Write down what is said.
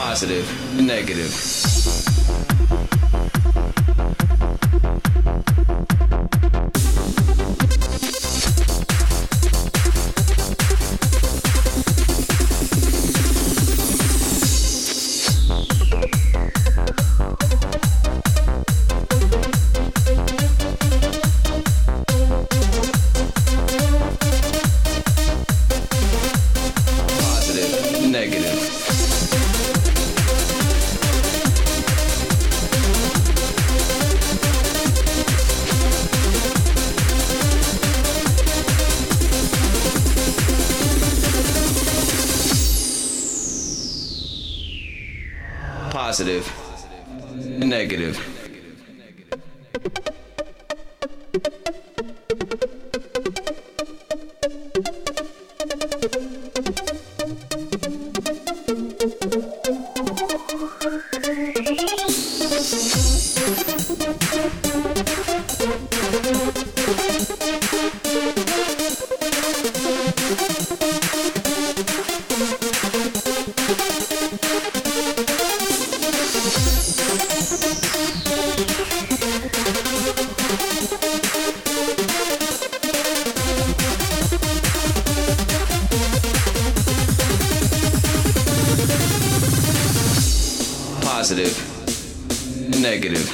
Positive, negative. Positive, negative. Positive, negative.